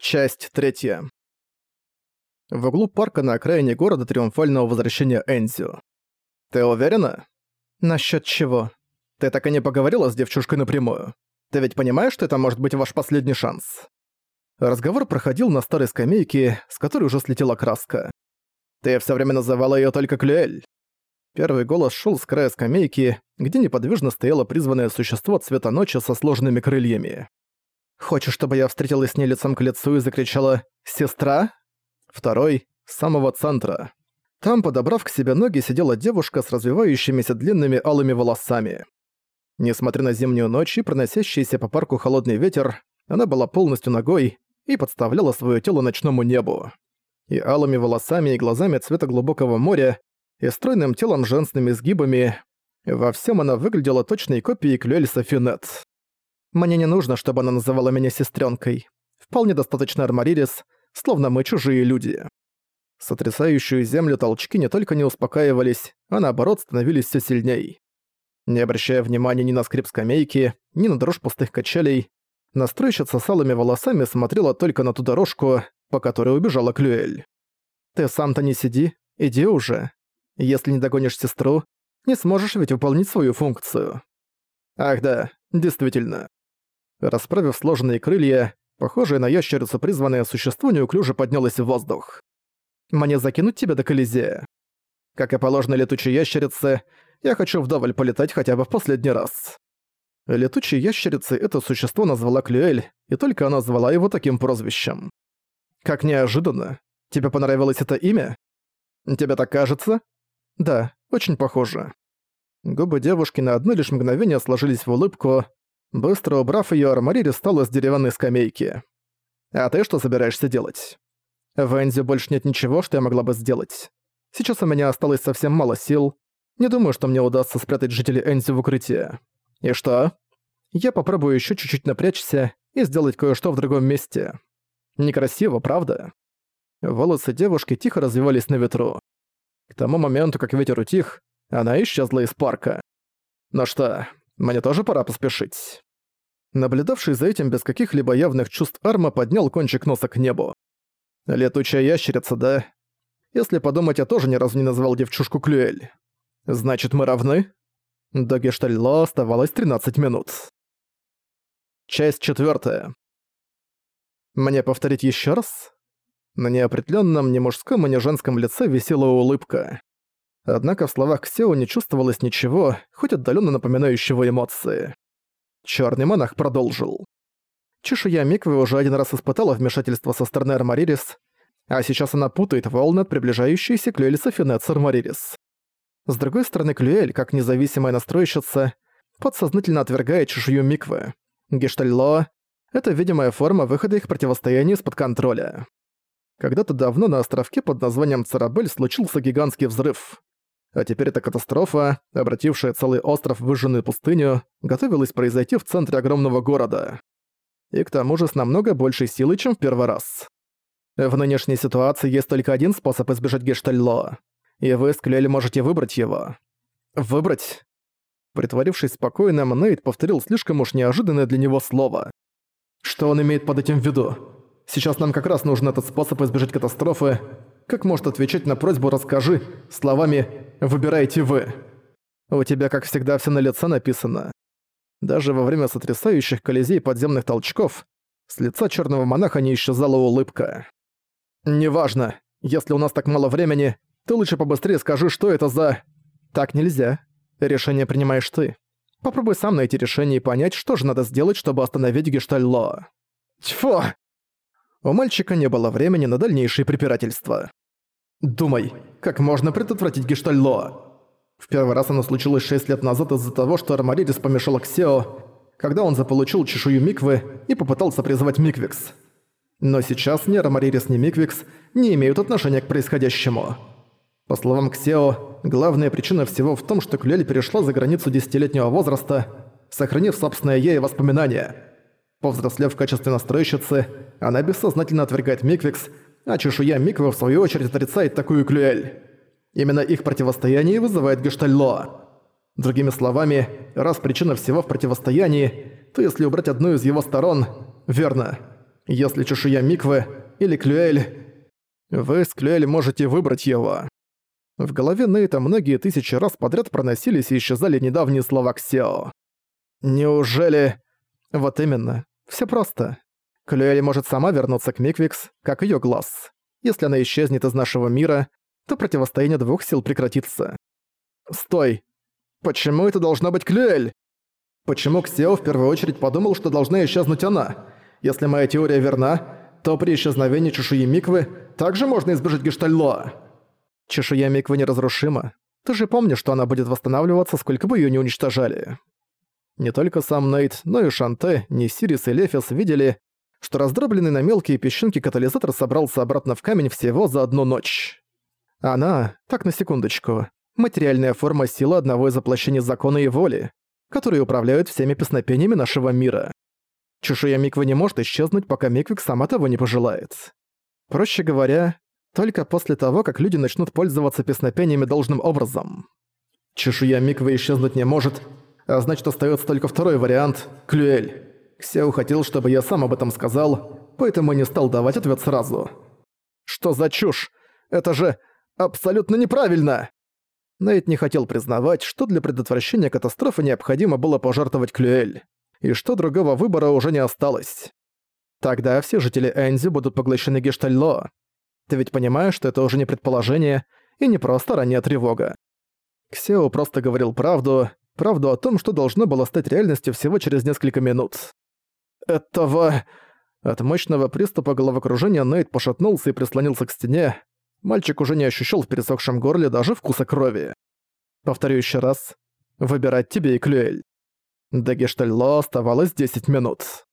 Часть третья. В углу парка на окраине города триумфального возвращения Энзю. «Ты уверена?» «Насчёт чего?» «Ты так и не поговорила с девчушкой напрямую. Ты ведь понимаешь, что это может быть ваш последний шанс?» Разговор проходил на старой скамейке, с которой уже слетела краска. «Ты всё время называла её только Клюэль». Первый голос шёл с края скамейки, где неподвижно стояло призванное существо цвета ночи со сложенными крыльями. Хочешь, чтобы я встретилась с ней лицом к лицу и закричала «Сестра?» Второй — с самого центра. Там, подобрав к себе ноги, сидела девушка с развивающимися длинными алыми волосами. Несмотря на зимнюю ночь и проносящийся по парку холодный ветер, она была полностью ногой и подставляла свое тело ночному небу. И алыми волосами, и глазами цвета глубокого моря, и стройным телом женственными изгибами, во всем она выглядела точной копией Клюэль Софинет. Мне не нужно, чтобы она называла меня сестренкой. Вполне достаточно Армаририс, словно мы чужие люди. Сотрясающую землю толчки не только не успокаивались, а наоборот становились все сильней. Не обращая внимания ни на скрип скамейки, ни на дрожь пустых качелей, настройщица с алыми волосами смотрела только на ту дорожку, по которой убежала Клюэль. «Ты сам-то не сиди, иди уже. Если не догонишь сестру, не сможешь ведь выполнить свою функцию». «Ах да, действительно. Расправив сложенные крылья, похожее на ящерицу призванное существо неуклюже поднялось в воздух. «Мне закинуть тебя до Колизея?» Как и положено летучей ящерице, я хочу вдоволь полетать хотя бы в последний раз. Летучей ящерицей это существо назвала Клюэль, и только она звала его таким прозвищем. Как неожиданно. Тебе понравилось это имя? Тебе так кажется? Да, очень похоже. Губы девушки на одно лишь мгновение сложились в улыбку, Быстро убрав её, Армарири встала с деревянной скамейки. «А ты что собираешься делать?» «В Энзе больше нет ничего, что я могла бы сделать. Сейчас у меня осталось совсем мало сил. Не думаю, что мне удастся спрятать жителей Энзи в укрытие. И что?» «Я попробую ещё чуть-чуть напрячься и сделать кое-что в другом месте. Некрасиво, правда?» Волосы девушки тихо развивались на ветру. К тому моменту, как ветер утих, она исчезла из парка. «Ну что, мне тоже пора поспешить». Наблюдавший за этим без каких-либо явных чувств Арма поднял кончик носа к небу. «Летучая ящерица, да? Если подумать, я тоже ни разу не назвал девчушку Клюэль. Значит, мы равны?» До Гештальло оставалось 13 минут. Часть четвертая. Мне повторить еще раз? На неопределенном ни мужском ни женском лице висела улыбка. Однако в словах Ксео не чувствовалось ничего, хоть отдаленно напоминающего эмоции. Черный монах продолжил. Чешуя Миквы уже один раз испытала вмешательство со стороны Армаририс, а сейчас она путает волны от приближающейся к Люэль Софинет с Армаририс. С другой стороны, Клюэль, как независимая настройщица, подсознательно отвергает чешую Миквы. Гештальло — это видимая форма выхода их противостояния из-под контроля. Когда-то давно на островке под названием Царабель случился гигантский взрыв. А теперь эта катастрофа, обратившая целый остров в выжженную пустыню, готовилась произойти в центре огромного города. И к тому же с намного большей силой, чем в первый раз. В нынешней ситуации есть только один способ избежать Гештальло. И вы с Клюэль можете выбрать его. Выбрать? Притворившись спокойным, Нейт повторил слишком уж неожиданное для него слово. Что он имеет под этим в виду? Сейчас нам как раз нужен этот способ избежать катастрофы, как может отвечать на просьбу «расскажи» словами «выбирайте вы». У тебя, как всегда, все на лице написано. Даже во время сотрясающих колизей подземных толчков с лица черного монаха не исчезала улыбка. «Неважно, если у нас так мало времени, ты лучше побыстрее скажи, что это за...» «Так нельзя. Решение принимаешь ты. Попробуй сам найти решение и понять, что же надо сделать, чтобы остановить Гештальло». «Тьфу!» У мальчика не было времени на дальнейшие препирательства. Думай, как можно предотвратить Гештальло? В первый раз оно случилось 6 лет назад из-за того, что Армаридис помешал Ксео, когда он заполучил чешую Миквы и попытался призвать Миквикс. Но сейчас ни Армаридис, ни Миквикс не имеют отношения к происходящему. По словам Ксео, главная причина всего в том, что Клюэль перешла за границу десятилетнего возраста, сохранив собственное «я» и воспоминания. Повзрослев в качестве настройщицы, она бессознательно отвергает Миквикс, а чешуя Миквы в свою очередь отрицает такую Клюэль. Именно их противостояние вызывает Гештальло. Другими словами, раз причина всего в противостоянии, то если убрать одну из его сторон, верно, Если чешуя Миквы или Клюэль... Вы с Клюэль можете выбрать его. В голове Нейта многие тысячи раз подряд проносились и исчезали недавние слова Ксео. Неужели... Вот именно. Все просто. Клюэль может сама вернуться к Миквикс, как ее глаз. Если она исчезнет из нашего мира, то противостояние двух сил прекратится. Стой! Почему это должна быть Клюэль? Почему Ксео в первую очередь подумал, что должна исчезнуть она? Если моя теория верна, то при исчезновении чешуи Миквы также можно избежать гештальлоа. Чешуя Миквы неразрушима. Ты же помнишь, что она будет восстанавливаться, сколько бы ее не уничтожали. Не только сам Нейт, но и Шанте, Несирис и Лефис видели, что раздробленный на мелкие песчинки катализатор собрался обратно в камень всего за одну ночь. Она, так на секундочку, материальная форма силы одного из воплощений закона и воли, которые управляют всеми песнопениями нашего мира. Чешуя Миквы не может исчезнуть, пока Миквик сама того не пожелает. Проще говоря, только после того, как люди начнут пользоваться песнопениями должным образом. Чешуя Миквы исчезнуть не может, а значит остается только второй вариант — Клюэль. Ксеу хотел, чтобы я сам об этом сказал, поэтому не стал давать ответ сразу. Что за чушь? Это же абсолютно неправильно! Нейт не хотел признавать, что для предотвращения катастрофы необходимо было пожертвовать Клюэль, и что другого выбора уже не осталось. Тогда все жители Энзи будут поглощены Гештальло. Ты ведь понимаешь, что это уже не предположение и не просто ранняя тревога. Ксео просто говорил правду, правду о том, что должно было стать реальностью всего через несколько минут. Этого... От мощного приступа головокружения Нейт пошатнулся и прислонился к стене, Мальчик уже не ощущал в пересохшем горле даже вкуса крови. Повторю еще раз. Выбирать тебе и Клюэль. До Гештальло оставалось 10 минут.